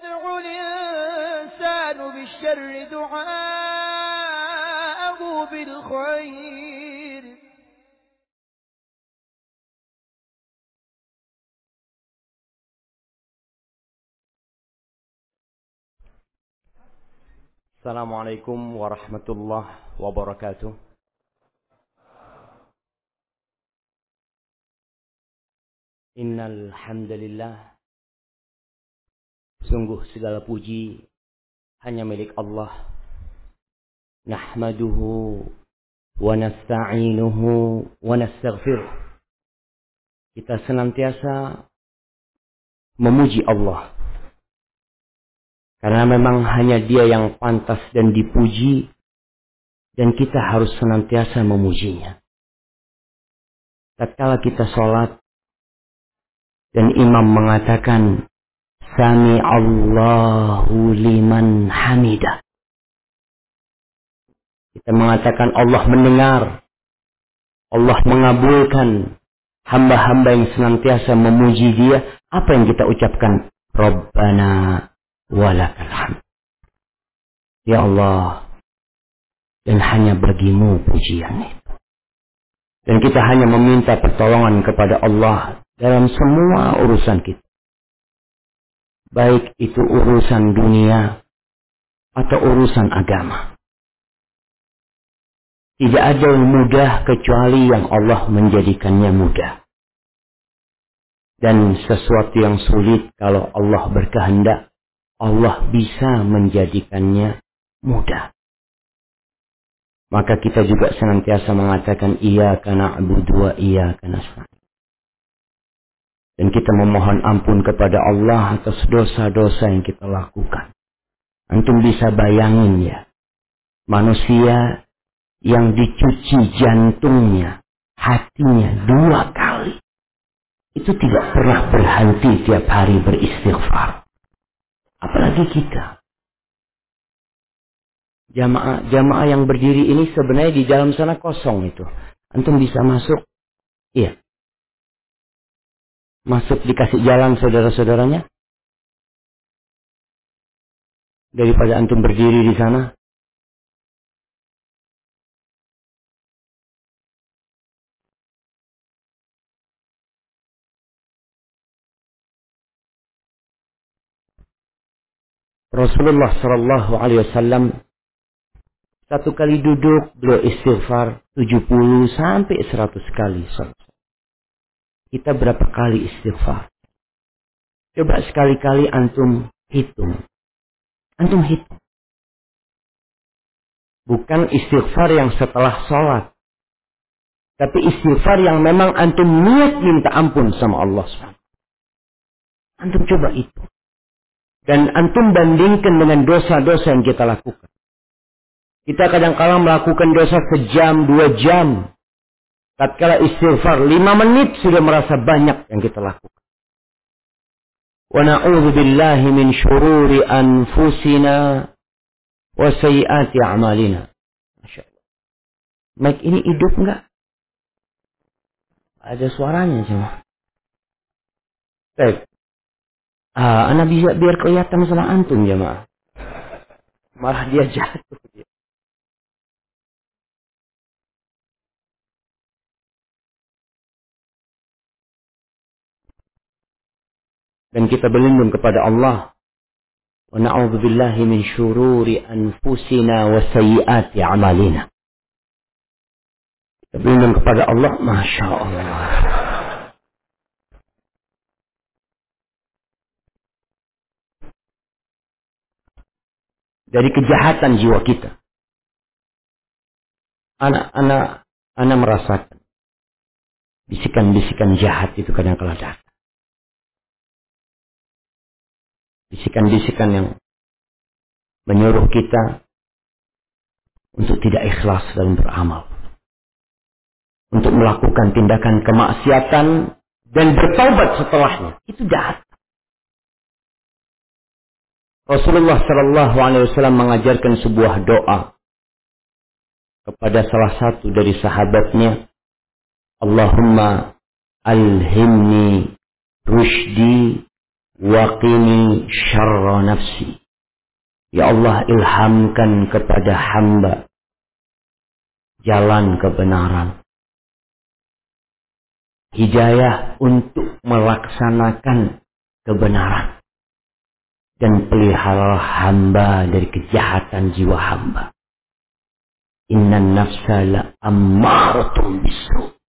يدعو الإنسان بالشر دعاءه بالخير. السلام عليكم ورحمة الله وبركاته. إن الحمد لله Sungguh segala puji hanya milik Allah. Nahmaduhu wa nasta'inuhu wa nastaghfiruh. Kita senantiasa memuji Allah. Karena memang hanya dia yang pantas dan dipuji dan kita harus senantiasa memujinya. Tatkala kita sholat dan imam mengatakan Sami Allahu liman hamidah. Kita mengatakan Allah mendengar. Allah mengabulkan hamba-hamba yang senantiasa memuji dia. Apa yang kita ucapkan? Rabbana walakal hamd. Ya Allah. Dan hanya bagimu pujian itu. Dan kita hanya meminta pertolongan kepada Allah dalam semua urusan kita baik itu urusan dunia atau urusan agama. Tidak ada yang mudah kecuali yang Allah menjadikannya mudah. Dan sesuatu yang sulit kalau Allah berkehendak, Allah bisa menjadikannya mudah. Maka kita juga senantiasa mengatakan iya karena abu dua iya karena dan kita memohon ampun kepada Allah atas dosa-dosa yang kita lakukan. Antum bisa bayangin ya. Manusia yang dicuci jantungnya, hatinya dua kali. Itu tidak pernah berhenti tiap hari beristighfar. Apalagi kita. Jamaah jamaah yang berdiri ini sebenarnya di dalam sana kosong itu. Antum bisa masuk. Iya, masuk dikasih jalan saudara-saudaranya? Daripada antum berdiri di sana. Rasulullah Shallallahu Alaihi Wasallam satu kali duduk beliau istighfar 70 sampai 100 kali. Kita berapa kali istighfar? Coba sekali-kali antum hitung. Antum hitung. Bukan istighfar yang setelah sholat. Tapi istighfar yang memang antum niat minta ampun sama Allah SWT. Antum coba itu. Dan antum bandingkan dengan dosa-dosa yang kita lakukan. Kita kadang-kala melakukan dosa sejam, dua jam. Tatkala istighfar lima menit sudah merasa banyak yang kita lakukan. Wa na'udzu billahi min syururi anfusina wa sayyiati a'malina. Masya Allah. Mic ini hidup enggak? Ada suaranya cuma. Baik. Ah, anak bisa biar kelihatan sama antum jemaah. Malah dia jatuh. Dan kita berlindung kepada Allah. Wa na'udzubillahi min syururi anfusina wa sayyiati amalina. Kita berlindung kepada Allah, Masya Allah. Dari kejahatan jiwa kita. Anak-anak, anak merasakan bisikan-bisikan jahat itu kadang-kadang datang. Bisikan-bisikan yang menyuruh kita untuk tidak ikhlas dalam beramal. Untuk melakukan tindakan kemaksiatan dan bertaubat setelahnya. Itu jahat. Rasulullah Shallallahu Alaihi Wasallam mengajarkan sebuah doa kepada salah satu dari sahabatnya. Allahumma alhimni rushdi Waqini syarra nafsi. Ya Allah ilhamkan kepada hamba jalan kebenaran. Hidayah untuk melaksanakan kebenaran. Dan pelihara hamba dari kejahatan jiwa hamba. Inna nafsa la ammaratum bisu.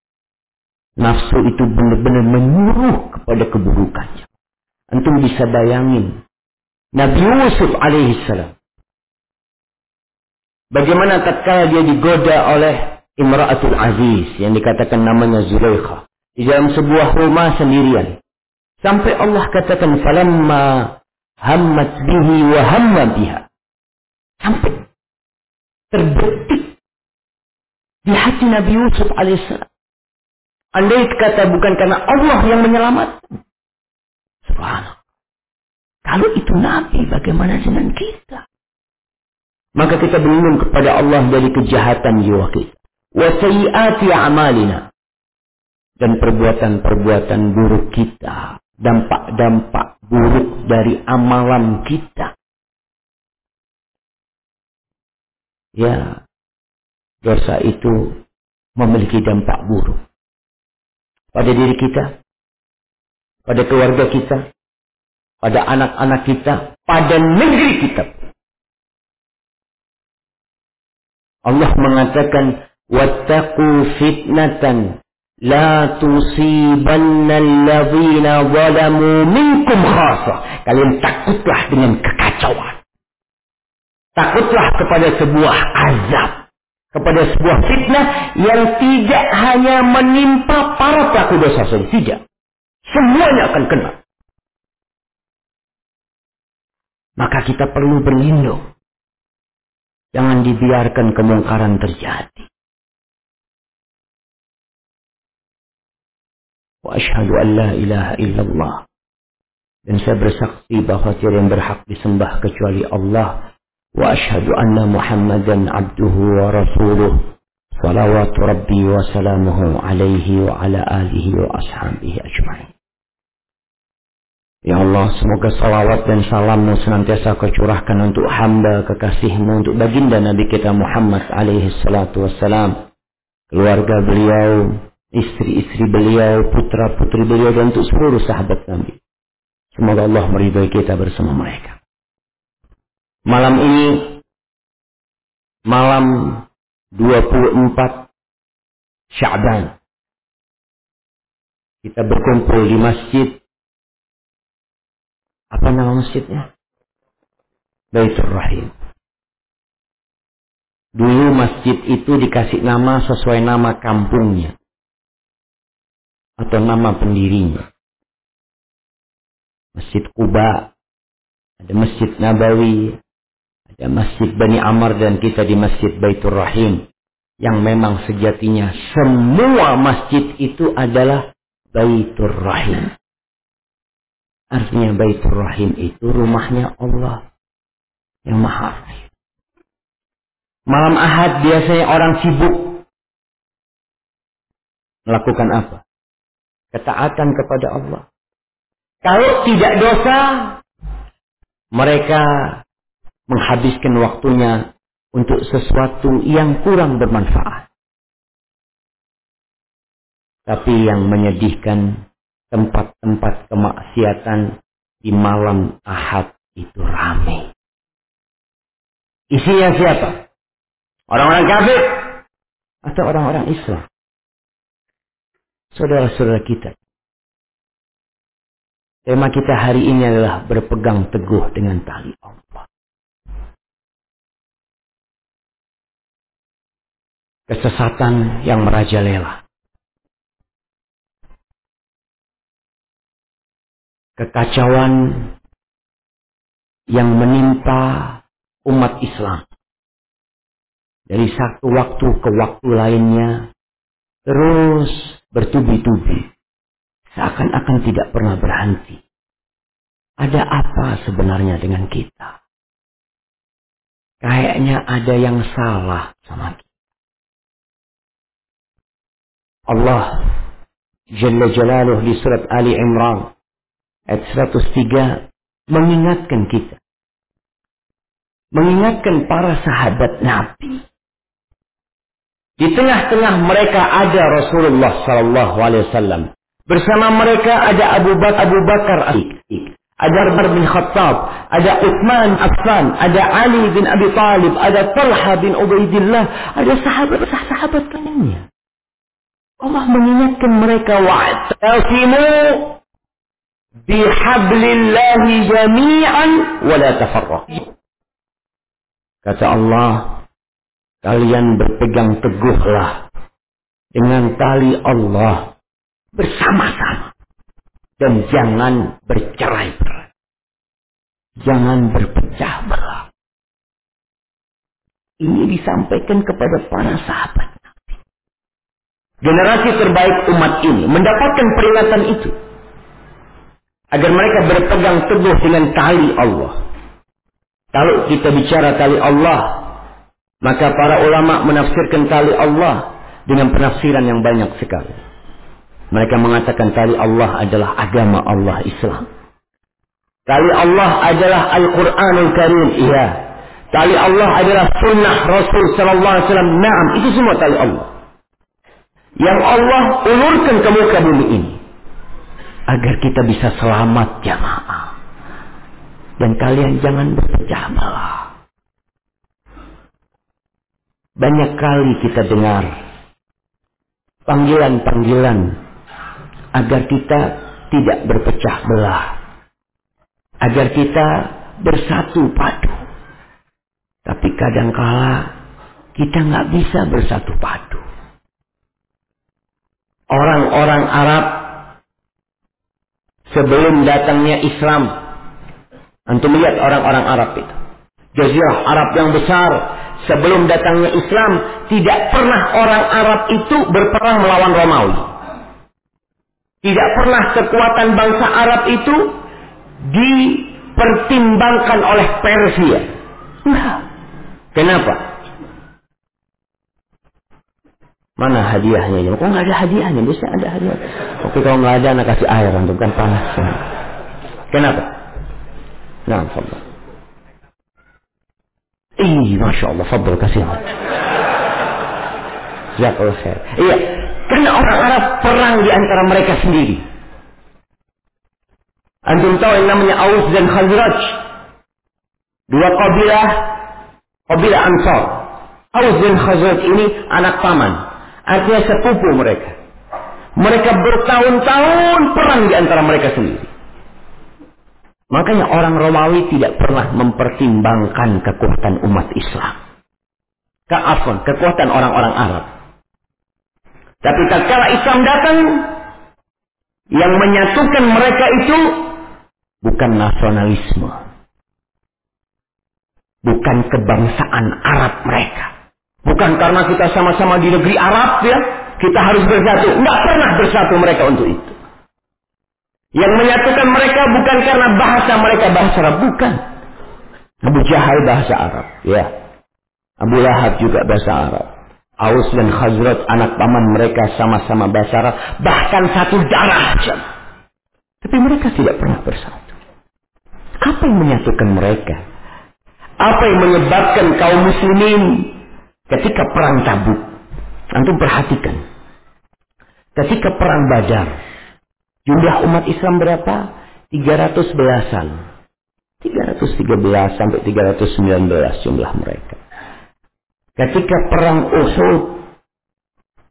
Nafsu itu benar-benar menyuruh kepada keburukannya. Antum bisa bayangin. Nabi Yusuf alaihissalam. Bagaimana tatkala dia digoda oleh Imra'atul Aziz yang dikatakan namanya Zulaikha di dalam sebuah rumah sendirian. Sampai Allah katakan falamma hammat bihi wa hamma biha. Sampai terbetik di hati Nabi Yusuf alaihissalam. Andai kata bukan karena Allah yang menyelamatkan. Subhanallah. Kalau itu Nabi, bagaimana dengan kita? Maka kita berlindung kepada Allah dari kejahatan jiwa kita. Wasayiati amalina. Dan perbuatan-perbuatan buruk kita. Dampak-dampak buruk dari amalan kita. Ya, dosa itu memiliki dampak buruk. Pada diri kita, pada keluarga kita, pada anak-anak kita, pada negeri kita. Allah mengatakan, "Wattaqu fitnatan la tusibanna alladhina zalamu minkum khasa." Kalian takutlah dengan kekacauan. Takutlah kepada sebuah azab, kepada sebuah fitnah yang tidak hanya menimpa para pelaku dosa saja, tidak. Semuanya akan kena. Maka kita perlu berlindung. Jangan dibiarkan kemungkaran terjadi. Wa ashhadu an la ilaha illallah. Dan saya bersaksi bahwa tiada yang berhak disembah kecuali Allah. Wa ashhadu anna Muhammadan abduhu wa rasuluh. Salawatu Rabbi wa salamuhu alaihi wa ala alihi wa ashabihi ajma'in. Ya Allah, semoga salawat dan salammu senantiasa kau curahkan untuk hamba kekasihmu, untuk baginda Nabi kita Muhammad alaihi salatu wassalam. Keluarga beliau, istri-istri beliau, putra-putri beliau, dan untuk seluruh sahabat Nabi. Semoga Allah meridai kita bersama mereka. Malam ini, malam 24 Sya'ban. Kita berkumpul di masjid apa nama masjidnya? Baitur Rahim. Dulu masjid itu dikasih nama sesuai nama kampungnya. Atau nama pendirinya. Masjid Kuba. Ada Masjid Nabawi. Ada Masjid Bani Amr dan kita di Masjid Baitur Rahim. Yang memang sejatinya semua masjid itu adalah Baitur Rahim. Artinya Baitur Rahim itu rumahnya Allah yang maha. Malam Ahad biasanya orang sibuk melakukan apa? Ketaatan kepada Allah. Kalau tidak dosa, mereka menghabiskan waktunya untuk sesuatu yang kurang bermanfaat. Tapi yang menyedihkan tempat-tempat kemaksiatan di malam ahad itu ramai. Isinya siapa? Orang-orang kafir atau orang-orang Islam? Saudara-saudara kita. Tema kita hari ini adalah berpegang teguh dengan tali Allah. Kesesatan yang merajalela. Kekacauan yang menimpa umat Islam. Dari satu waktu ke waktu lainnya terus bertubi-tubi. Seakan-akan tidak pernah berhenti. Ada apa sebenarnya dengan kita? Kayaknya ada yang salah sama kita. Allah Jalla Jalaluh di surat Ali Imran ayat 103 mengingatkan kita. Mengingatkan para sahabat Nabi. Di tengah-tengah mereka ada Rasulullah sallallahu alaihi wasallam. Bersama mereka ada Abu Bakar Abu Bakar ada Umar bin Khattab, ada Uthman Affan, ada Ali bin Abi Talib, ada Talha bin Ubaidillah, ada sahabat-sahabat lainnya. Allah mengingatkan mereka wa'tasimu bihablillahi jami'an wa la. Kata Allah, kalian berpegang teguhlah dengan tali Allah bersama-sama dan jangan bercerai-berai. Jangan berpecah belah. Ini disampaikan kepada para sahabat Nabi. Generasi terbaik umat ini mendapatkan peringatan itu. Agar mereka berpegang teguh dengan tali Allah. Kalau kita bicara tali Allah, maka para ulama menafsirkan tali Allah dengan penafsiran yang banyak sekali. Mereka mengatakan tali Allah adalah agama Allah Islam. Tali Allah adalah Al-Quranul Karim. Iya. Tali Allah adalah sunnah Rasul Sallallahu Alaihi Wasallam. Naam, itu semua tali Allah. Yang Allah ulurkan ke muka bumi ini. Agar kita bisa selamat jamaah. Dan kalian jangan berpecah belah. Banyak kali kita dengar panggilan-panggilan agar kita tidak berpecah belah. Agar kita bersatu padu. Tapi kadangkala kita nggak bisa bersatu padu. Orang-orang Arab sebelum datangnya Islam, antum lihat orang-orang Arab itu. Jazirah Arab yang besar sebelum datangnya Islam tidak pernah orang Arab itu berperang melawan Romawi. Tidak pernah kekuatan bangsa Arab itu dipertimbangkan oleh Persia. Nah, kenapa? Mana hadiahnya? Kok nggak ada hadiahnya? Bisa ada hadiah. Oke kalau nggak ada, anak kasih air untuk kan panas. Kenapa? Nah, fadl. Ih, masya Allah, fadl kasih. Jazakallah khair. Iya, karena orang Arab perang di antara mereka sendiri. Antum tahu yang namanya Aus dan Khazraj. Dua kabilah, kabilah Ansar. Aus dan Khazraj ini anak paman. Artinya sepupu mereka. Mereka bertahun-tahun perang di antara mereka sendiri. Makanya orang Romawi tidak pernah mempertimbangkan kekuatan umat Islam. Keafan, kekuatan orang-orang Arab. Tapi tatkala Islam datang, yang menyatukan mereka itu bukan nasionalisme. Bukan kebangsaan Arab mereka. Bukan karena kita sama-sama di negeri Arab ya, kita harus bersatu. Enggak pernah bersatu mereka untuk itu. Yang menyatukan mereka bukan karena bahasa mereka bahasa Arab, bukan. Abu Jahal bahasa Arab, ya. Abu Lahab juga bahasa Arab. Aus dan Khazraj anak paman mereka sama-sama bahasa Arab, bahkan satu darah saja. Tapi mereka tidak pernah bersatu. Apa yang menyatukan mereka? Apa yang menyebabkan kaum muslimin ketika perang Tabuk? Antum perhatikan. Ketika perang Badar, jumlah umat Islam berapa? 300 belasan. 313 sampai 319 jumlah mereka. Ketika perang Uhud,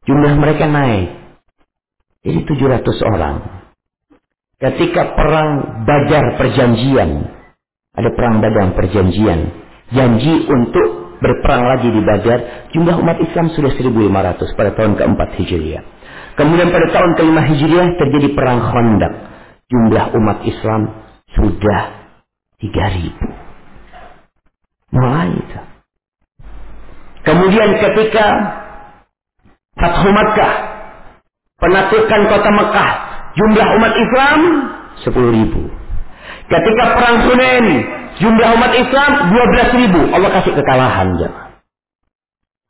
jumlah mereka naik. Jadi 700 orang. Ketika perang Badar perjanjian, ada perang Badar perjanjian, janji untuk berperang lagi di Badar, jumlah umat Islam sudah 1500 pada tahun keempat Hijriah. Kemudian pada tahun kelima Hijriah terjadi perang Khandaq. Jumlah umat Islam sudah 3000. Mulai itu. Kemudian ketika Fathu Makkah, penaklukan kota Mekah, jumlah umat Islam 10 ribu. Ketika perang Hunain, jumlah umat Islam 12 ribu. Allah kasih kekalahan. Ya.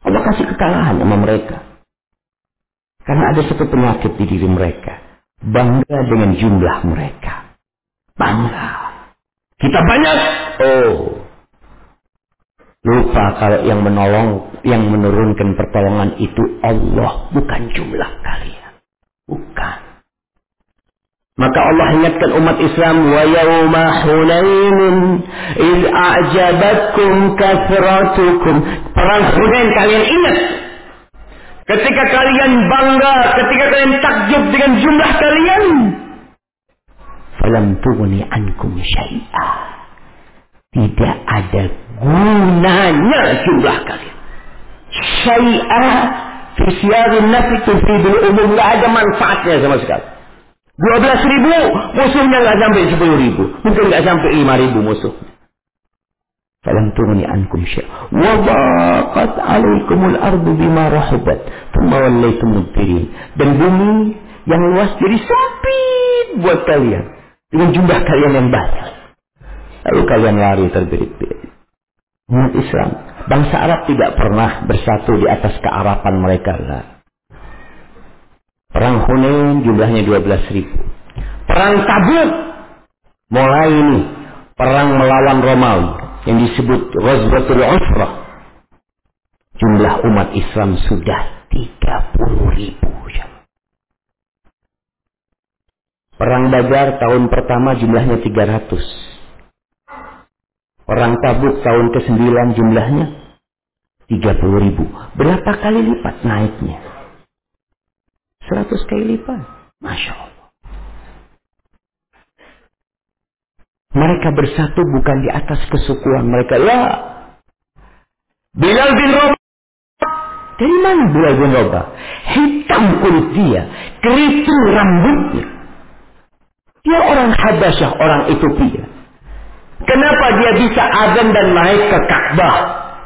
Allah kasih kekalahan sama mereka. Karena ada satu penyakit di diri mereka. Bangga dengan jumlah mereka. Bangga. Kita banyak. Oh. Lupa kalau yang menolong, yang menurunkan pertolongan itu Allah, bukan jumlah kalian. Bukan. Maka Allah ingatkan umat Islam wa yauma hunainin id a'jabatkum kathratukum. Perang Hunain kalian ingat. Ketika kalian bangga, ketika kalian takjub dengan jumlah kalian, falam tughni ankum syai'a. Tidak ada gunanya jumlah kalian. Syai'a fi siyarin nafi tufidul umum. Tidak ada manfaatnya sama sekali. 12 ribu, musuhnya nggak sampai 10 ribu. Mungkin nggak sampai 5 ribu musuh. Falam tughni ankum syai'a. Wa baqat alaikumul ardu bima rahabat. Thumma mudbirin. Dan bumi yang luas jadi sempit buat kalian. Dengan jumlah kalian yang banyak. Lalu kalian lari terbirit-birit. Umat Islam. Bangsa Arab tidak pernah bersatu di atas kearapan mereka. Lah. Perang Hunain jumlahnya 12 ribu. Perang Tabuk. Mulai ini. Perang melawan Romawi. Yang disebut Ghazwatul Usrah. Jumlah umat Islam sudah 30 ribu. Perang Badar tahun pertama jumlahnya 300. Perang Tabuk tahun ke-9 jumlahnya 30 ribu. Berapa kali lipat naiknya? 100 kali lipat. Masya Allah. Mereka bersatu bukan di atas kesukuan mereka. Ya. Bilal bin Rabah. Dari mana Bilal bin Rabah? Hitam kulit dia. Keriting rambutnya. Dia orang Habasyah, orang Ethiopia. Kenapa dia bisa azan dan naik ke Ka'bah?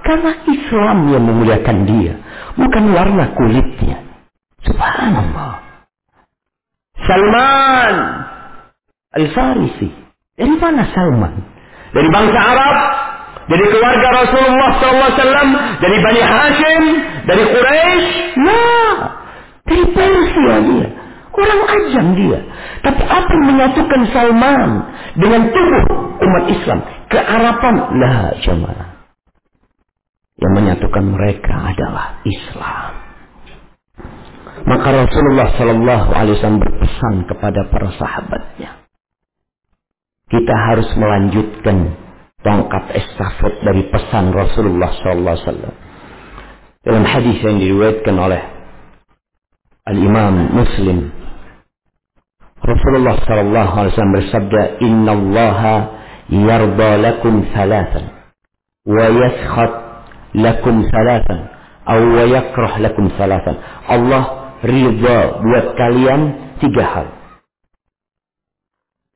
Karena Islam yang memuliakan dia. Bukan warna kulitnya. Subhanallah. Salman Al-Farisi. Dari mana Salman? Dari bangsa Arab? Dari keluarga Rasulullah SAW? Dari Bani Hashim? Dari Quraisy? Nah, dari Persia dia. Orang ajam dia. Tapi apa yang menyatukan Salman dengan tubuh umat Islam? Kearapan. Lah jemaah. Yang menyatukan mereka adalah Islam. Maka Rasulullah Sallallahu Alaihi Wasallam berpesan kepada para sahabatnya. Kita harus melanjutkan tongkat estafet dari pesan Rasulullah Sallallahu Alaihi Wasallam. Dalam hadis yang diriwayatkan oleh Al Imam Muslim Rasulullah sallallahu alaihi wasallam bersabda, "Inna Allah yarda lakum thalathan wa yaskhat lakum thalathan wa yakrah lakum thalathan." Allah ridha buat kalian tiga hal.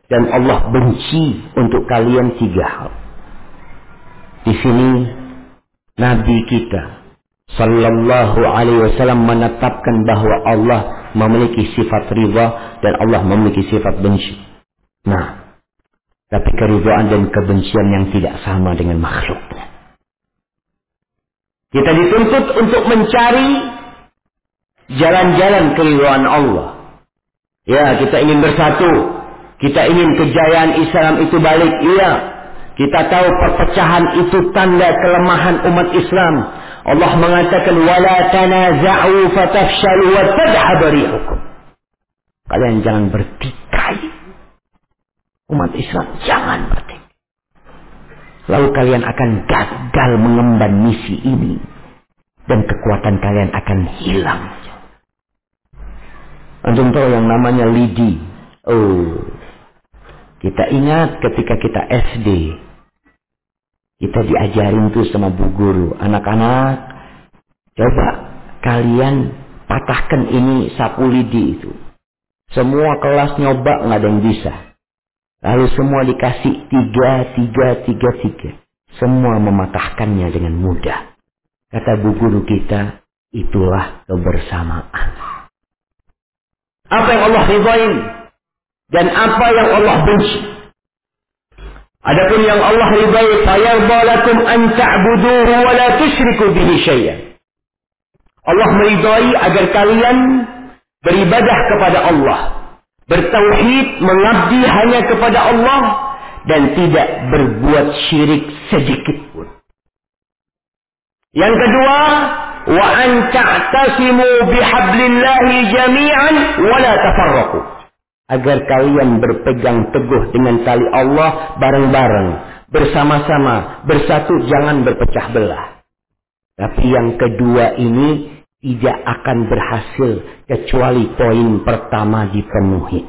Dan Allah benci untuk kalian tiga hal. Di sini Nabi kita Sallallahu alaihi wasallam menetapkan bahwa Allah memiliki sifat ridha dan Allah memiliki sifat benci. Nah, tapi keridhaan dan kebencian yang tidak sama dengan makhluknya. Kita dituntut untuk mencari jalan-jalan keridhaan Allah. Ya, kita ingin bersatu. Kita ingin kejayaan Islam itu balik. Iya. Kita tahu perpecahan itu tanda kelemahan umat Islam. Allah mengatakan wala tanaza'u fatafshalu wa. Kalian jangan bertikai. Umat Islam jangan bertikai. Lalu kalian akan gagal mengemban misi ini dan kekuatan kalian akan hilang. Antum tahu yang namanya lidi. Oh. Kita ingat ketika kita SD, kita diajarin tuh sama bu guru. Anak-anak, coba kalian patahkan ini sapu lidi itu. Semua kelas nyoba nggak ada yang bisa. Lalu semua dikasih tiga, tiga, tiga, tiga. Semua mematahkannya dengan mudah. Kata bu guru kita, itulah kebersamaan. Apa yang Allah ridhain dan apa yang Allah benci. Adapun yang Allah ridai, fayarda lakum an ta'buduhu wa la tusyriku bihi syai'an. Allah meridai agar kalian beribadah kepada Allah Bertauhid mengabdi hanya kepada Allah dan tidak berbuat syirik sedikit pun. Yang kedua, wa an ta'tasimu bihablillahi jami'an wa la. Agar kalian berpegang teguh dengan tali Allah bareng-bareng, bersama-sama, bersatu jangan berpecah belah. Tapi yang kedua ini tidak akan berhasil kecuali poin pertama dipenuhi.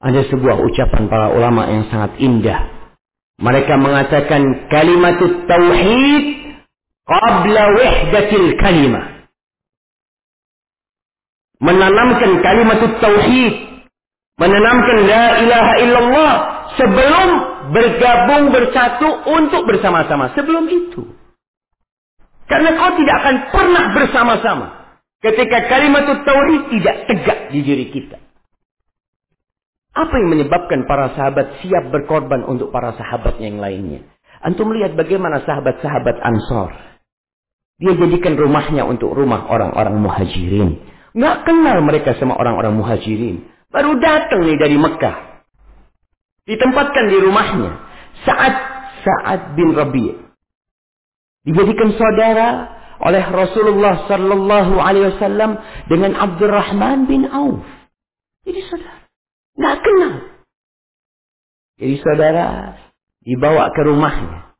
Ada sebuah ucapan para ulama yang sangat indah. Mereka mengatakan kalimat tauhid qabla wahdatil kalimah. Menanamkan kalimat tauhid, menanamkan la ilaha illallah sebelum bergabung bersatu untuk bersama-sama. Sebelum itu. Karena kau tidak akan pernah bersama-sama. Ketika kalimat tauhid tidak tegak di diri kita. Apa yang menyebabkan para sahabat siap berkorban untuk para sahabat yang lainnya? Antum melihat bagaimana sahabat-sahabat Ansor. Dia jadikan rumahnya untuk rumah orang-orang muhajirin. Nggak kenal mereka sama orang-orang muhajirin. Baru datang nih dari Mekah. Ditempatkan di rumahnya. Saat Sa'ad bin Rabi' dijadikan saudara oleh Rasulullah sallallahu alaihi wasallam dengan Abdurrahman bin Auf. Jadi saudara, nggak kenal. Jadi saudara dibawa ke rumahnya.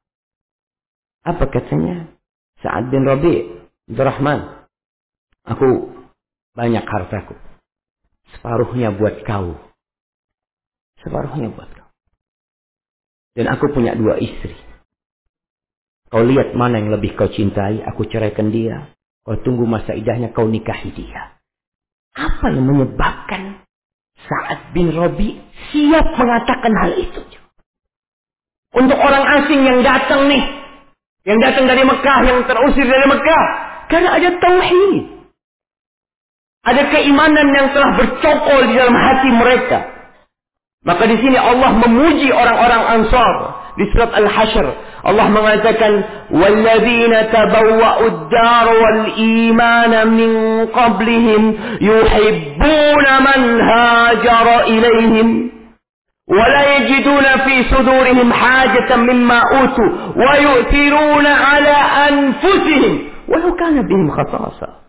Apa katanya? Sa'ad bin Rabi' Abdurrahman. Aku banyak hartaku. Separuhnya buat kau. Separuhnya buat kau. Dan aku punya dua istri. Kau lihat mana yang lebih kau cintai, aku ceraikan dia. Kau tunggu masa idahnya, kau nikahi dia. Apa yang menyebabkan saat bin Robi siap mengatakan hal itu? Untuk orang asing yang datang nih. Yang datang dari Mekah, yang terusir dari Mekah. Karena ada tauhid. Ada keimanan yang telah bercokol di dalam hati mereka. Maka di sini Allah memuji orang-orang Ansar di surat Al-Hasyr. Allah mengatakan, "Walladzina tabawwa'u ad-dar wal iman min qablihim yuhibbuna man hajara ilaihim." ولا يجدون في صدورهم حاجة مما أوتوا ويؤثرون على أنفسهم ولو كان بهم خصاصة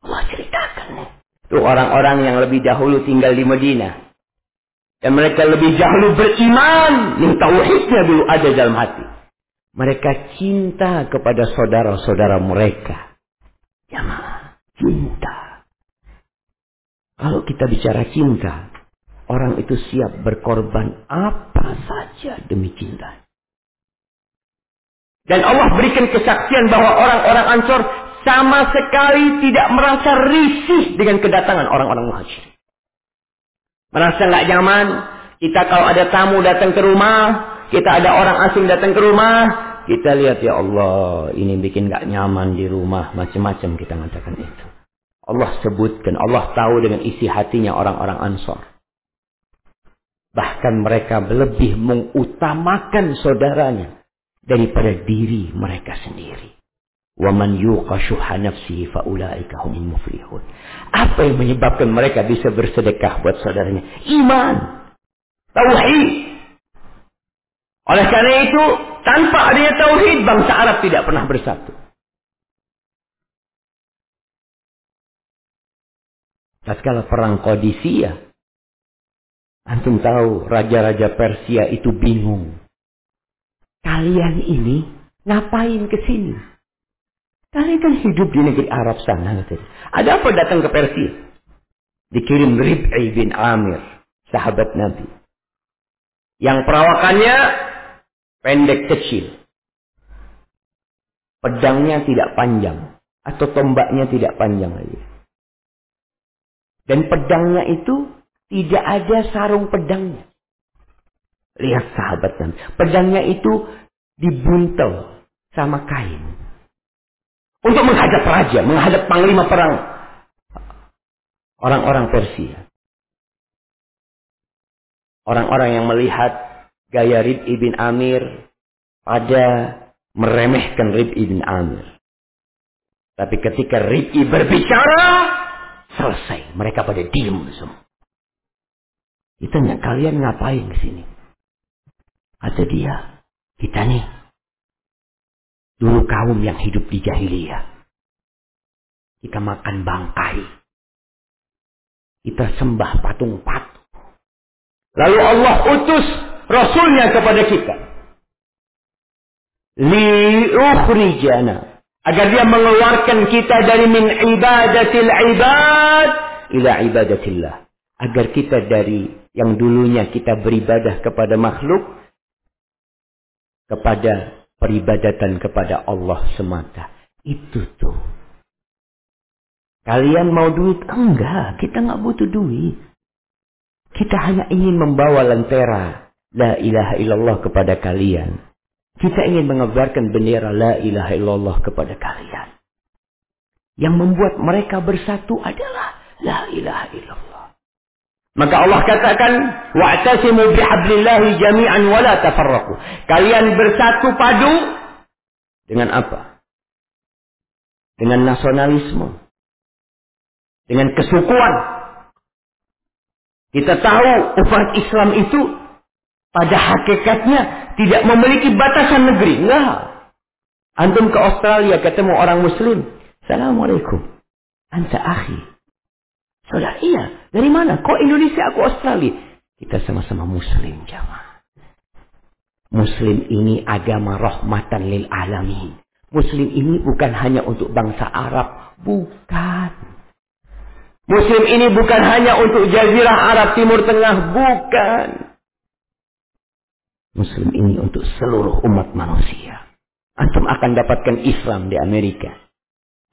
Allah ceritakan Itu orang-orang yang lebih dahulu tinggal di Madinah. Dan mereka lebih dahulu beriman. Yang tauhidnya dulu ada dalam hati. Mereka cinta kepada saudara-saudara mereka. Ya cinta. Kalau kita bicara cinta, Orang itu siap berkorban apa saja demi cinta. Dan Allah berikan kesaksian bahwa orang-orang Ansor sama sekali tidak merasa risih dengan kedatangan orang-orang muhajir. Merasa nggak nyaman. Kita kalau ada tamu datang ke rumah, kita ada orang asing datang ke rumah, kita lihat ya Allah, ini bikin nggak nyaman di rumah, macam-macam kita mengatakan itu. Allah sebutkan, Allah tahu dengan isi hatinya orang-orang Ansor. Bahkan mereka lebih mengutamakan saudaranya daripada diri mereka sendiri. Waman yuqa syuha nafsihi faulaika humul muflihun. Apa yang menyebabkan mereka bisa bersedekah buat saudaranya? Iman. Tauhid. Oleh karena itu, tanpa adanya tauhid bangsa Arab tidak pernah bersatu. Tatkala perang Qadisiyah Antum tahu raja-raja Persia itu bingung. Kalian ini ngapain ke sini? Kalian kan hidup di negeri Arab sana. Ada apa datang ke Persia? Dikirim Rib'i bin Amir, sahabat Nabi. Yang perawakannya pendek kecil. Pedangnya tidak panjang. Atau tombaknya tidak panjang lagi. Dan pedangnya itu tidak ada sarung pedangnya. Lihat sahabat Nabi. Pedangnya itu dibuntel sama kain. Untuk menghadap raja, menghadap panglima perang. Orang-orang Persia. Orang-orang yang melihat gaya Rib ibn Amir pada meremehkan Rib ibn Amir. Tapi ketika Rib'i berbicara, Selesai. Mereka pada diem semua. Ditanya, kalian ngapain di sini? Kata dia, kita nih. Dulu kaum yang hidup di jahiliyah. Kita makan bangkai. Kita sembah patung-patung. Lalu Allah utus Rasulnya kepada kita. Liukhrijana. Agar dia mengeluarkan kita dari min ibadatil ibad ila ibadatillah. Agar kita dari yang dulunya kita beribadah kepada makhluk kepada peribadatan kepada Allah semata. Itu tuh. Kalian mau duit? Enggak, kita nggak butuh duit. Kita hanya ingin membawa lentera La ilaha illallah kepada kalian. Kita ingin mengabarkan bendera La ilaha illallah kepada kalian. Yang membuat mereka bersatu adalah La ilaha illallah. Maka Allah katakan, "Wa'tasimu bihablillahi jami'an wa la tafarraqu." Kalian bersatu padu dengan apa? Dengan nasionalisme. Dengan kesukuan. Kita tahu umat Islam itu pada hakikatnya tidak memiliki batasan negeri. Enggak. Antum ke Australia ketemu orang muslim. Assalamualaikum. Anta akhi. Saudara, iya. Dari mana? Kok Indonesia aku Australia? Kita sama-sama muslim jamaah. Muslim ini agama rahmatan lil alamin. Muslim ini bukan hanya untuk bangsa Arab. Bukan. Muslim ini bukan hanya untuk jazirah Arab Timur Tengah. Bukan. Muslim ini untuk seluruh umat manusia. Antum akan dapatkan Islam di Amerika.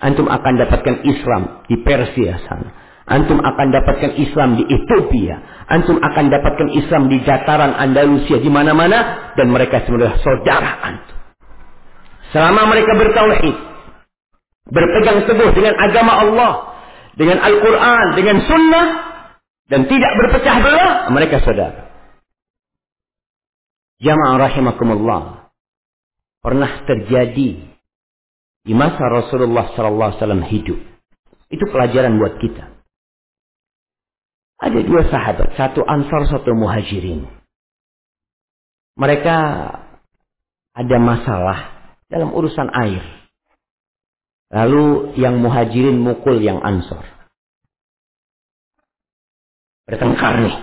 Antum akan dapatkan Islam di Persia sana. Antum akan dapatkan Islam di Ethiopia. Antum akan dapatkan Islam di dataran Andalusia di mana-mana dan mereka semua saudara antum. Selama mereka bertauhid, berpegang teguh dengan agama Allah, dengan Al-Quran, dengan Sunnah, dan tidak berpecah belah, mereka saudara. Jamaah rahimakumullah. Pernah terjadi di masa Rasulullah wasallam hidup. Itu pelajaran buat kita. Ada dua sahabat, satu Ansar, satu Muhajirin. Mereka ada masalah dalam urusan air. Lalu yang Muhajirin mukul yang Ansar. Bertengkar nih.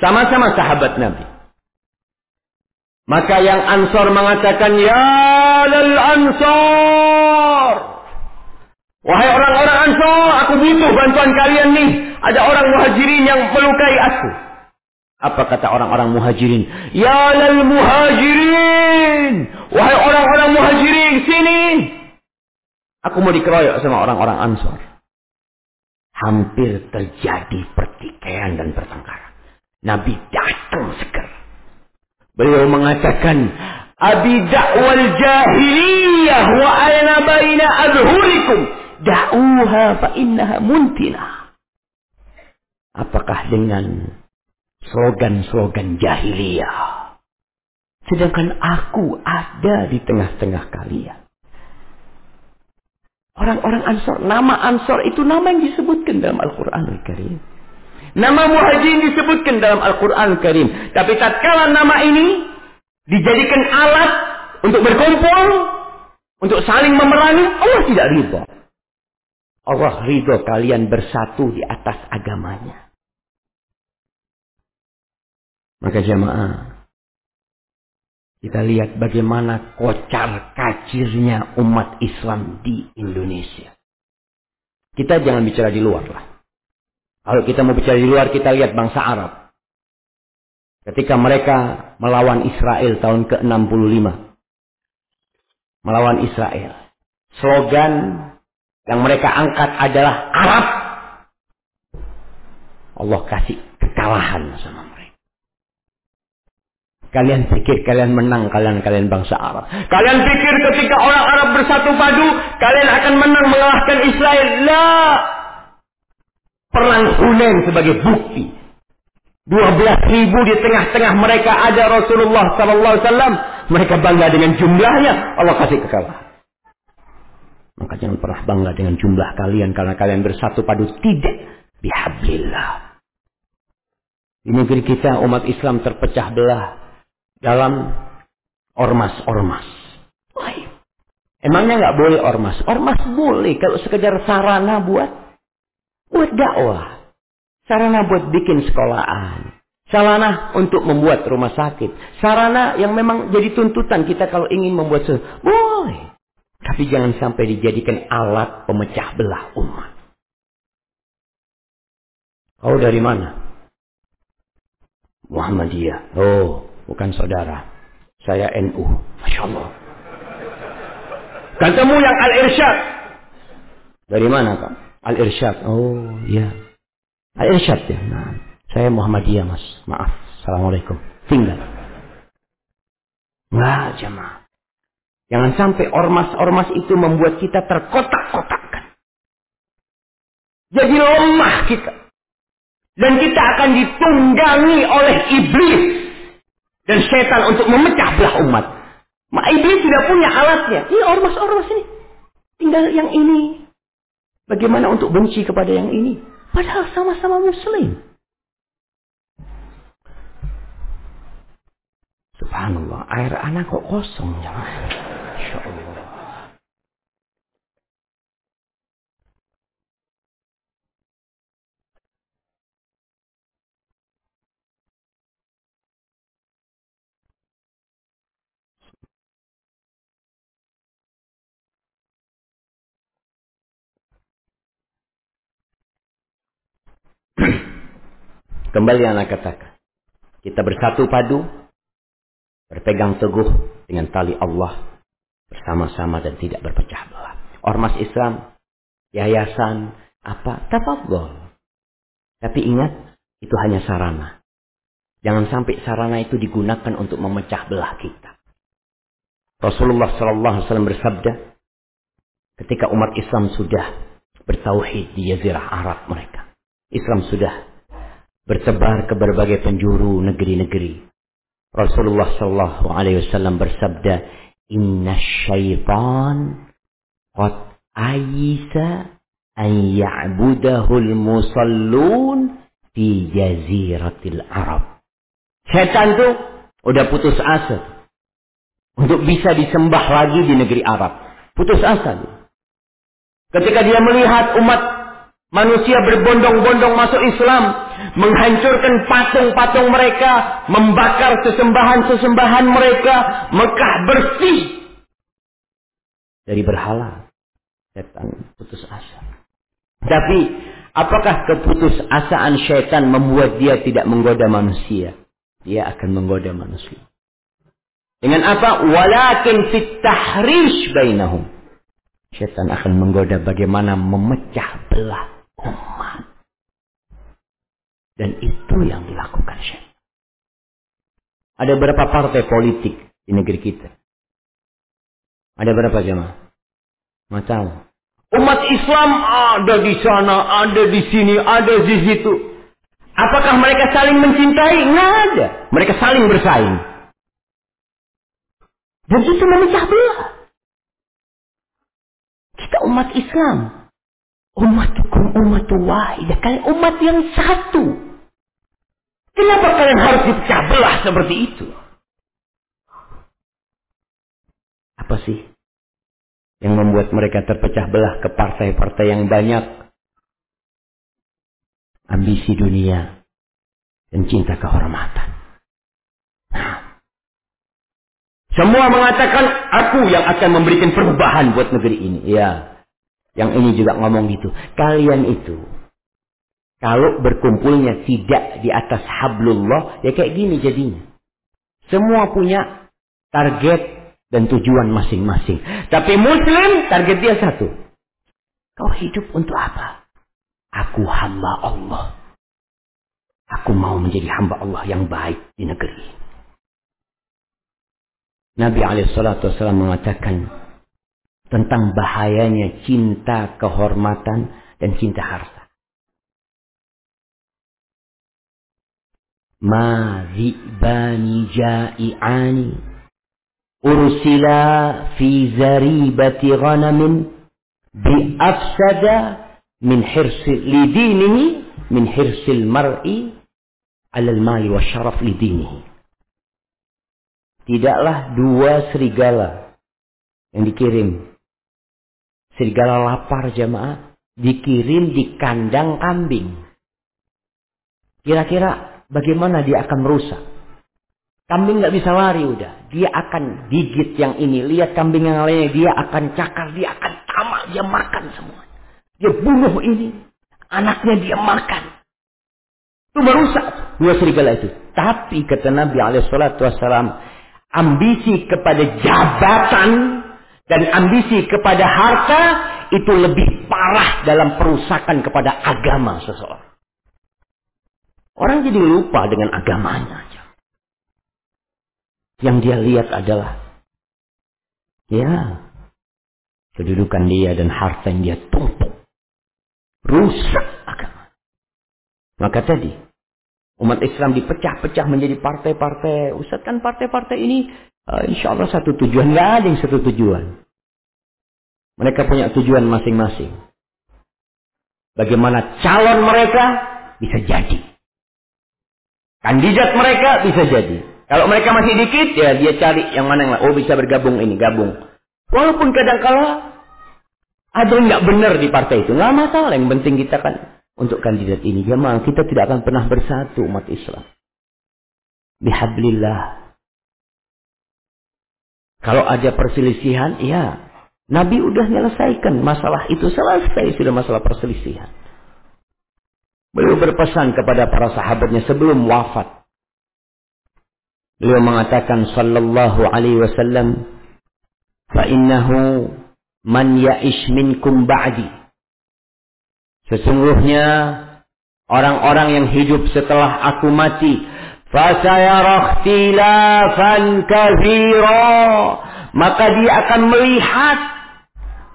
Sama-sama sahabat Nabi. Maka yang Ansor mengatakan, Ya lal Ansor. Wahai orang-orang Ansor, aku butuh bantuan kalian nih. Ada orang muhajirin yang melukai aku. Apa kata orang-orang muhajirin? Ya lal muhajirin. Wahai orang-orang muhajirin, sini. Aku mau dikeroyok sama orang-orang Ansor. Hampir terjadi pertikaian dan pertengkaran. Nabi datang segera. Beliau mengatakan, Abi da'wal jahiliyah wa aina baina adhurikum. Da'uha fa innaha muntina. Apakah dengan slogan-slogan jahiliyah? Sedangkan aku ada di tengah-tengah kalian. Orang-orang Ansor, nama Ansor itu nama yang disebutkan dalam Al-Quran Al-Karim. Nama muhajirin disebutkan dalam Al-Quran Karim. Tapi tatkala nama ini dijadikan alat untuk berkumpul, untuk saling memerangi, Allah tidak ridho. Allah ridho kalian bersatu di atas agamanya. Maka jemaah, kita lihat bagaimana kocar kacirnya umat Islam di Indonesia. Kita jangan bicara di luar lah. Kalau kita mau bicara di luar, kita lihat bangsa Arab. Ketika mereka melawan Israel tahun ke-65. Melawan Israel. Slogan yang mereka angkat adalah Arab. Allah kasih kekalahan sama mereka. Kalian pikir kalian menang, kalian kalian bangsa Arab. Kalian pikir ketika orang Arab bersatu padu, kalian akan menang mengalahkan Israel. Lah, Perang Hunain sebagai bukti. 12 ribu di tengah-tengah mereka ada Rasulullah Wasallam. Mereka bangga dengan jumlahnya. Allah kasih kekalahan. Maka jangan pernah bangga dengan jumlah kalian karena kalian bersatu padu tidak bihablillah. Di negeri kita umat Islam terpecah belah dalam ormas-ormas. Emangnya nggak boleh ormas? Ormas boleh kalau sekedar sarana buat buat dakwah. Sarana buat bikin sekolahan. Sarana untuk membuat rumah sakit. Sarana yang memang jadi tuntutan kita kalau ingin membuat. Boleh. Tapi jangan sampai dijadikan alat pemecah belah umat. Kau dari mana? Muhammadiyah. Oh, bukan saudara. Saya NU. Masya Allah. Ketemu yang Al-Irsyad. Dari mana kak? Al-Irsyad. Oh, iya. Al-Irsyad ya. Nah, saya Muhammadiyah mas. Maaf. Assalamualaikum. Tinggal. Enggak jemaah. Jangan sampai ormas-ormas itu membuat kita terkotak-kotakkan. Jadi lemah kita. Dan kita akan ditunggangi oleh iblis. Dan setan untuk memecah belah umat. Ma iblis tidak punya alatnya. Ini ormas-ormas ini. Tinggal yang ini. Bagaimana untuk benci kepada yang ini? Padahal sama-sama muslim. Subhanallah, air anak kok kosong jangan. Insya Allah. Kembali anak katakan. Kita bersatu padu berpegang teguh dengan tali Allah bersama-sama dan tidak berpecah belah. Ormas Islam, yayasan, apa, tafadhol. Tapi ingat, itu hanya sarana. Jangan sampai sarana itu digunakan untuk memecah belah kita. Rasulullah Sallallahu Alaihi Wasallam bersabda, ketika umat Islam sudah bertauhid di Jazirah Arab mereka, Islam sudah bertebar ke berbagai penjuru negeri-negeri. Rasulullah Sallallahu Alaihi Wasallam bersabda, Inna syaitan qad ayisa an ya'budahul musallun fi jaziratil Arab. Setan tuh udah putus asa untuk bisa disembah lagi di negeri Arab. Putus asa. Ketika dia melihat umat manusia berbondong-bondong masuk Islam, menghancurkan patung-patung mereka, membakar sesembahan-sesembahan mereka, Mekah bersih dari berhala. Setan putus asa. Tapi apakah keputusasaan setan membuat dia tidak menggoda manusia? Dia akan menggoda manusia. Dengan apa? Walakin fit tahrish bainahum. Setan akan menggoda bagaimana memecah belah umat. Dan itu yang dilakukan Syekh. Ada berapa partai politik di negeri kita? Ada berapa jemaah? Tahu. Umat Islam ada di sana, ada di sini, ada di situ. Apakah mereka saling mencintai? Nggak ada. Mereka saling bersaing. Dan itu memecah belah. Kita umat Islam. Umat hukum umat wahidah. Kalian umat yang satu. Kenapa kalian harus dipecah belah seperti itu? Apa sih yang membuat mereka terpecah belah ke partai-partai yang banyak? Ambisi dunia dan cinta kehormatan. Nah, semua mengatakan aku yang akan memberikan perubahan buat negeri ini. Ya, yang ini juga ngomong gitu. Kalian itu kalau berkumpulnya tidak di atas hablullah, ya kayak gini jadinya. Semua punya target dan tujuan masing-masing. Tapi muslim target dia satu. Kau hidup untuk apa? Aku hamba Allah. Aku mau menjadi hamba Allah yang baik di negeri. Nabi SAW mengatakan tentang bahayanya cinta kehormatan dan cinta harta. ma dhi'bani ja'i'ani ursila fi zaribati ghanamin bi afsada min hirsi lidinihi min hirsil mar'i alal mali wa syaraf lidinihi tidaklah dua serigala yang dikirim. Serigala lapar jamaah dikirim di kandang kambing. Kira-kira bagaimana dia akan merusak? Kambing nggak bisa lari udah. Dia akan gigit yang ini. Lihat kambing yang lainnya. Dia akan cakar. Dia akan tamak. Dia makan semua. Dia bunuh ini. Anaknya dia makan. Itu merusak dua serigala itu. Tapi kata Nabi Alaihissalam. Ambisi kepada jabatan. Dan ambisi kepada harta. Itu lebih parah dalam perusakan kepada agama seseorang. Orang jadi lupa dengan agamanya. Yang dia lihat adalah ya kedudukan dia dan harta yang dia tumpuk. Rusak agama. Maka tadi umat Islam dipecah-pecah menjadi partai-partai. Ustaz kan partai-partai ini uh, insya Allah satu tujuan. Nggak ada yang satu tujuan. Mereka punya tujuan masing-masing. Bagaimana calon mereka bisa jadi. Kandidat mereka bisa jadi. Kalau mereka masih dikit, ya dia cari yang mana yang oh bisa bergabung ini, gabung. Walaupun kadang kala ada yang nggak benar di partai itu, nggak masalah. Yang penting kita kan untuk kandidat ini, memang kita tidak akan pernah bersatu umat Islam. Bihablillah. Kalau ada perselisihan, ya Nabi udah menyelesaikan masalah itu selesai sudah masalah perselisihan. Beliau berpesan kepada para sahabatnya sebelum wafat. Beliau mengatakan sallallahu alaihi wasallam, "Fa innahu man ya'ish minkum ba'di." Sesungguhnya orang-orang yang hidup setelah aku mati, fasayara ikhtilafan katsira, maka dia akan melihat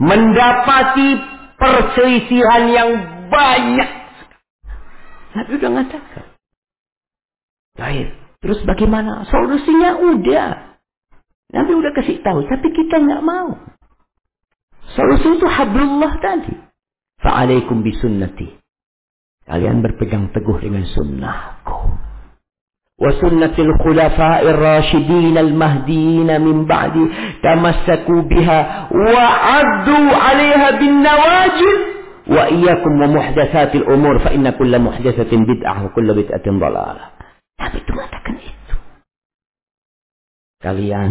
mendapati perselisihan yang banyak. Nabi sudah mengatakan. Baik. Terus bagaimana? Solusinya udah. Nanti udah kasih tahu, tapi kita nggak mau. Solusi itu hablullah tadi. Fa'alaikum bisunnati. Kalian berpegang teguh dengan sunnahku. Wa sunnatil khulafa'ir rasyidin al-mahdiin min ba'di tamassaku biha wa 'addu 'alayha bin nawajid wa iyyakum wa muhdatsatil umur fa inna kulla muhdatsatin bid'ah wa kulla bid'atin dhalalah. Nabi itu mengatakan itu. Kalian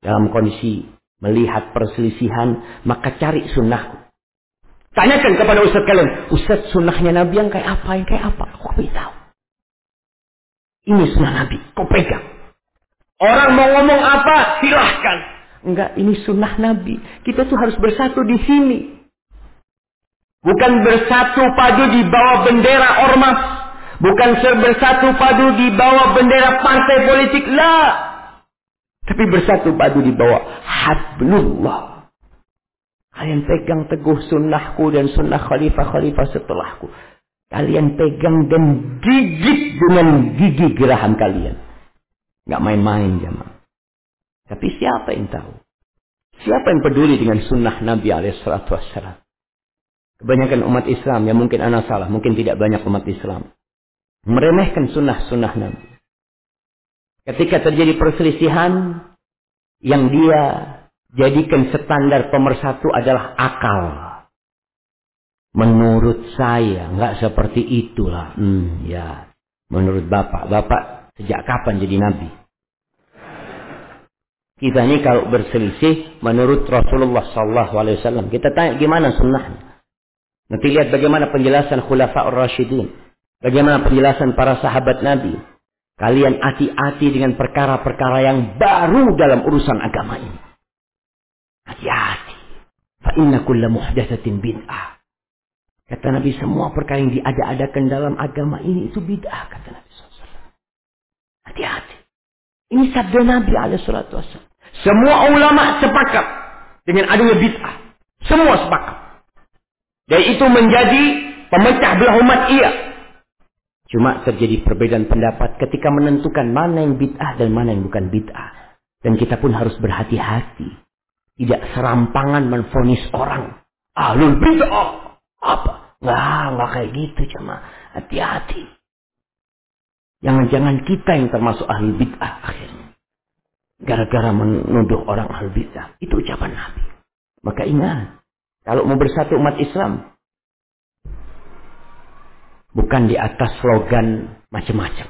dalam kondisi melihat perselisihan, maka cari sunnahku. Tanyakan kepada ustaz kalian, ustaz sunnahnya Nabi yang kayak apa, yang kayak apa? Aku tahu. Ini sunnah Nabi, kau pegang. Orang mau ngomong apa, silahkan. Enggak, ini sunnah Nabi. Kita tuh harus bersatu di sini. Bukan bersatu padu di bawah bendera ormas. Bukan bersatu padu di bawah bendera partai politik. Lah. Tapi bersatu padu di bawah hablullah. Kalian pegang teguh sunnahku dan sunnah khalifah-khalifah setelahku. Kalian pegang dan gigit dengan gigi geraham kalian. Gak main-main jemaah. Tapi siapa yang tahu? Siapa yang peduli dengan sunnah Nabi alaihissalatu? Kebanyakan umat Islam, yang mungkin anak salah, mungkin tidak banyak umat Islam meremehkan sunnah-sunnah Nabi. Ketika terjadi perselisihan, yang dia jadikan standar pemersatu adalah akal. Menurut saya, nggak seperti itulah. Hmm, ya. Menurut Bapak, Bapak sejak kapan jadi Nabi? Kita ini kalau berselisih menurut Rasulullah SAW. Kita tanya gimana sunnahnya. Nanti lihat bagaimana penjelasan Khulafa'ur Rashidin. Bagaimana penjelasan para sahabat Nabi? Kalian hati-hati dengan perkara-perkara yang baru dalam urusan agama ini. Hati-hati. Fa inna kulla muhdatsatin bid'ah. Kata Nabi semua perkara yang diada-adakan dalam agama ini itu bid'ah kata Nabi SAW. Hati-hati. Ini sabda Nabi alaihissalatu Semua ulama sepakat dengan adanya bid'ah. Semua sepakat. Dan itu menjadi pemecah belah umat iya. Cuma terjadi perbedaan pendapat ketika menentukan mana yang bid'ah dan mana yang bukan bid'ah. Dan kita pun harus berhati-hati. tidak serampangan menfonis orang. Ahlul bid'ah. Apa? Nggak, nggak kayak gitu cuma hati-hati. Jangan-jangan kita yang termasuk ahlul bid'ah akhirnya. Gara-gara menuduh orang ahlul bid'ah. Itu ucapan Nabi. Maka ingat, kalau mau bersatu umat Islam, bukan di atas slogan macam-macam.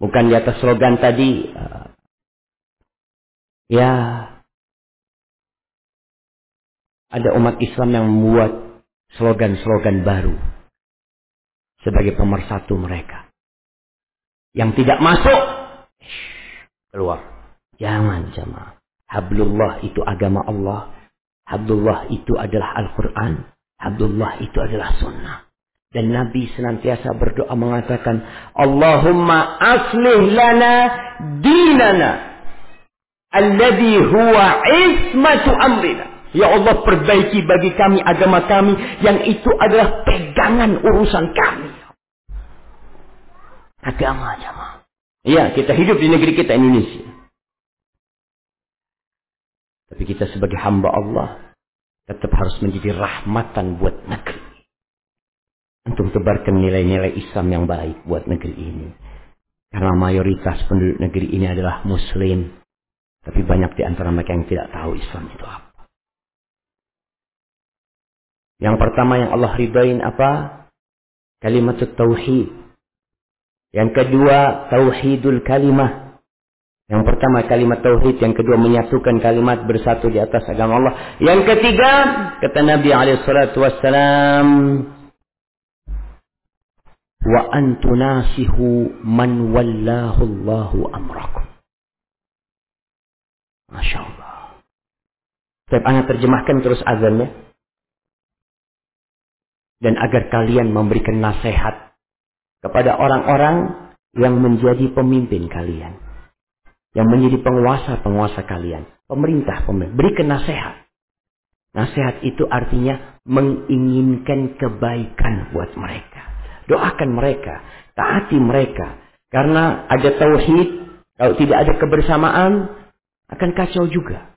Bukan di atas slogan tadi, uh, ya ada umat Islam yang membuat slogan-slogan baru sebagai pemersatu mereka. Yang tidak masuk, keluar. Jangan jamaah. Hablullah itu agama Allah. Hablullah itu adalah Al-Quran. Hablullah itu adalah sunnah. Dan Nabi senantiasa berdoa mengatakan, Allahumma aslih lana dinana. Alladhi huwa ismatu amrina. Ya Allah perbaiki bagi kami agama kami yang itu adalah pegangan urusan kami. Agama jamaah. Ya, kita hidup di negeri kita Indonesia. Tapi kita sebagai hamba Allah tetap harus menjadi rahmatan buat negeri. Untuk tebarkan nilai-nilai Islam yang baik buat negeri ini. Karena mayoritas penduduk negeri ini adalah Muslim. Tapi banyak di antara mereka yang tidak tahu Islam itu apa. Yang pertama yang Allah ridain apa? Kalimat tauhid. Yang kedua tauhidul kalimah. Yang pertama kalimat tauhid, yang kedua menyatukan kalimat bersatu di atas agama Allah. Yang ketiga kata Nabi alaihi salatu wassalam wa antunasihu man wallahu Allahu amrakum. Masya Allah. Setiap anak terjemahkan terus azannya dan agar kalian memberikan nasihat kepada orang-orang yang menjadi pemimpin kalian. Yang menjadi penguasa-penguasa kalian. Pemerintah, pemerintah. Berikan nasihat. Nasihat itu artinya menginginkan kebaikan buat mereka. Doakan mereka. Taati mereka. Karena ada tauhid. Kalau tidak ada kebersamaan. Akan kacau juga.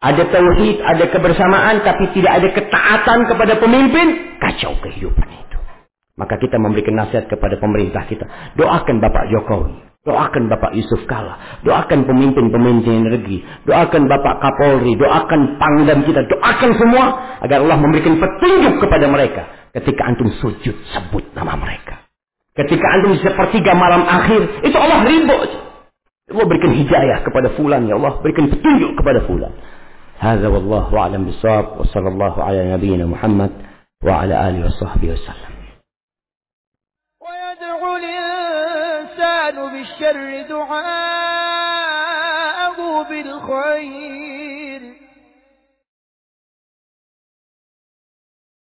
Ada tauhid, ada kebersamaan, tapi tidak ada ketaatan kepada pemimpin, kacau kehidupan itu. Maka kita memberikan nasihat kepada pemerintah kita. Doakan Bapak Jokowi. Doakan Bapak Yusuf Kala, doakan pemimpin-pemimpin energi, doakan Bapak Kapolri, doakan Pangdam kita, doakan semua agar Allah memberikan petunjuk kepada mereka ketika antum sujud sebut nama mereka. Ketika antum sepertiga malam akhir, itu Allah ridho. Allah berikan hidayah kepada fulan ya Allah, berikan petunjuk kepada fulan. Hadza wallahu a'lam bisawab wa sallallahu ala nabiyyina Muhammad wa ala alihi wa wasallam. الإنسان بالشر دعاءه بالخير.